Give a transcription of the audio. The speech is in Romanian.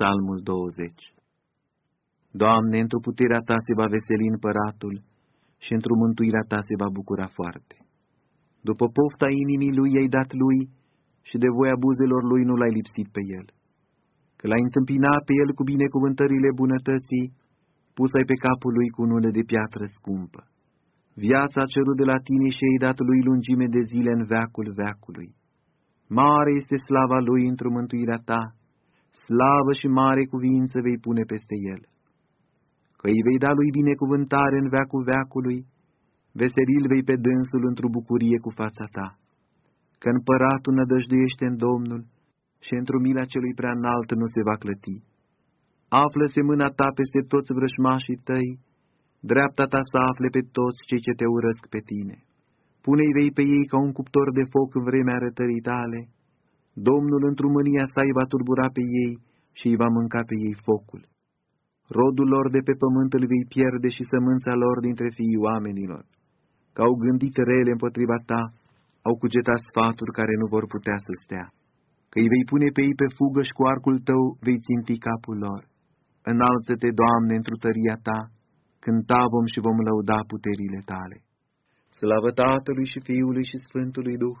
Psalmul 20 Doamne, într-o puterea Ta se va veseli împăratul și într-o mântuirea Ta se va bucura foarte. După pofta inimii lui ai dat lui și de voia buzelor lui nu l-ai lipsit pe el. Că l-ai întâmpinat pe el cu binecuvântările bunătății, pus ai pe capul lui cu nule de piatră scumpă. Viața a cerut de la tine și ai dat lui lungime de zile în veacul veacului. Mare este slava lui într-o mântuirea ta, slavă și mare cuvință vei pune peste el. Că îi vei da lui binecuvântare în veacul veacului, veselil vei pe dânsul într-o bucurie cu fața ta. Că împăratul nădăjduiește în Domnul și într-o mila celui prea înalt nu se va clăti. Află-se mâna ta peste toți vrășmașii tăi, dreapta ta să afle pe toți cei ce te urăsc pe tine. Pune-i vei pe ei ca un cuptor de foc în vremea arătării tale. Domnul într mânia sa îi va turbura pe ei și îi va mânca pe ei focul. Rodul lor de pe pământ îl vei pierde și sămânța lor dintre fiii oamenilor. Că au gândit rele împotriva ta, au cugetat sfaturi care nu vor putea să stea. Că îi vei pune pe ei pe fugă și cu arcul tău vei ținti capul lor. Înalță-te, Doamne, într tăria ta, cânta vom și vom lăuda puterile tale. Slavă Tatălui și Fiului și Sfântului Duh,